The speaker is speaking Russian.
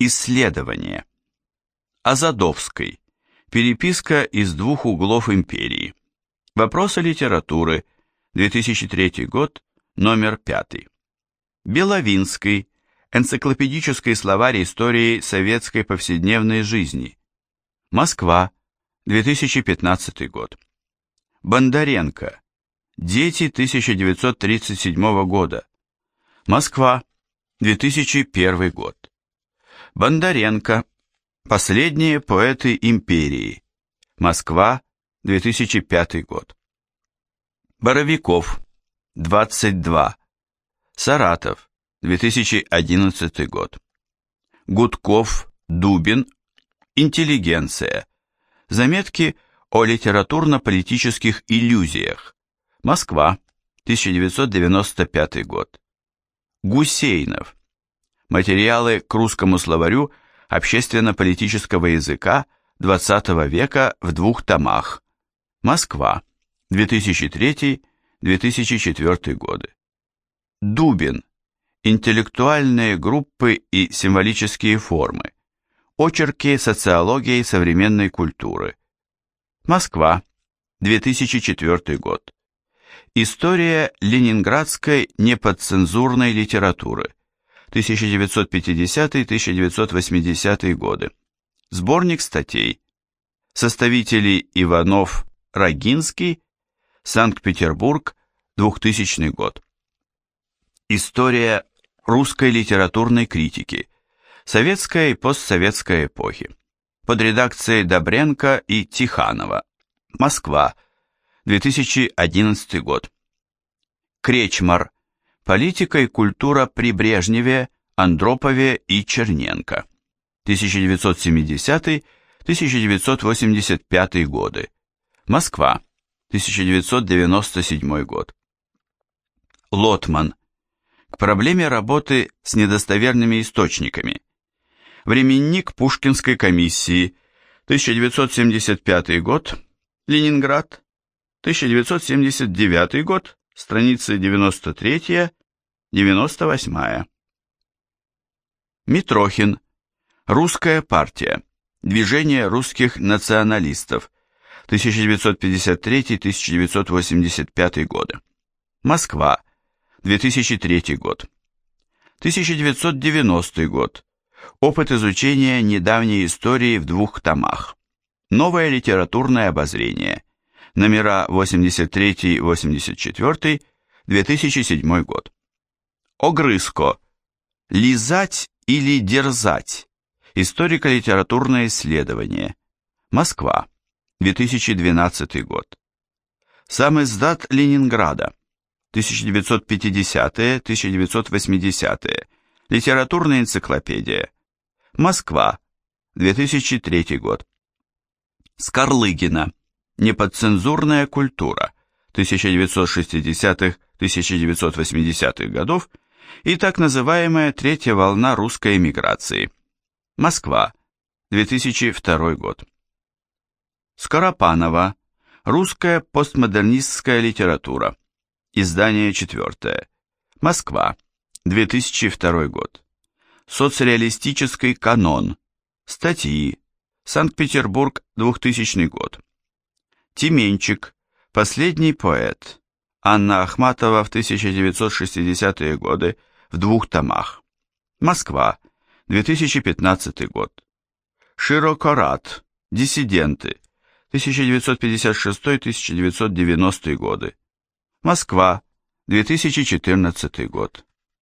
Исследование. Азадовской. Переписка из двух углов империи. Вопросы литературы. 2003 год, номер 5. Беловинский. Энциклопедический словарь истории советской повседневной жизни. Москва. 2015 год. Бондаренко. Дети 1937 года. Москва. 2001 год. Бондаренко. Последние поэты империи. Москва, 2005 год. Боровиков. 22. Саратов, 2011 год. Гудков, Дубин. Интеллигенция. Заметки о литературно-политических иллюзиях. Москва, 1995 год. Гусейнов. Материалы к русскому словарю общественно-политического языка XX века в двух томах. Москва, 2003-2004 годы. Дубин. Интеллектуальные группы и символические формы. Очерки социологии современной культуры. Москва, 2004 год. История ленинградской неподцензурной литературы. 1950-1980 годы. Сборник статей. Составители Иванов, Рогинский, Санкт-Петербург, 2000 год. История русской литературной критики. Советская и постсоветская эпохи. Под редакцией Добренко и Тиханова. Москва, 2011 год. Кречмар. Политика и культура при Брежневе, Андропове и Черненко. 1970-1985 годы. Москва. 1997 год. Лотман. К проблеме работы с недостоверными источниками. Временник Пушкинской комиссии. 1975 год. Ленинград. 1979 год страницы 93-98. Митрохин. Русская партия. Движение русских националистов. 1953-1985 годы. Москва. 2003 год. 1990 год. Опыт изучения недавней истории в двух томах. Новое литературное обозрение номера 83-84, 2007 год. Огрызко. Лизать или дерзать. Историко-литературное исследование. Москва. 2012 год. Сам издат Ленинграда. 1950-1980. Литературная энциклопедия. Москва. 2003 год. Скорлыгина. Неподцензурная культура 1960-1980-х годов и так называемая третья волна русской эмиграции. Москва, 2002 год. Скоропанова. Русская постмодернистская литература. Издание четвертое. Москва, 2002 год. Соцреалистический канон. Статьи. Санкт-Петербург, 2000 год. Тименчик, последний поэт. Анна Ахматова в 1960-е годы в двух томах. Москва, 2015 год. Широкорат, диссиденты, 1956-1990 годы. Москва, 2014 год.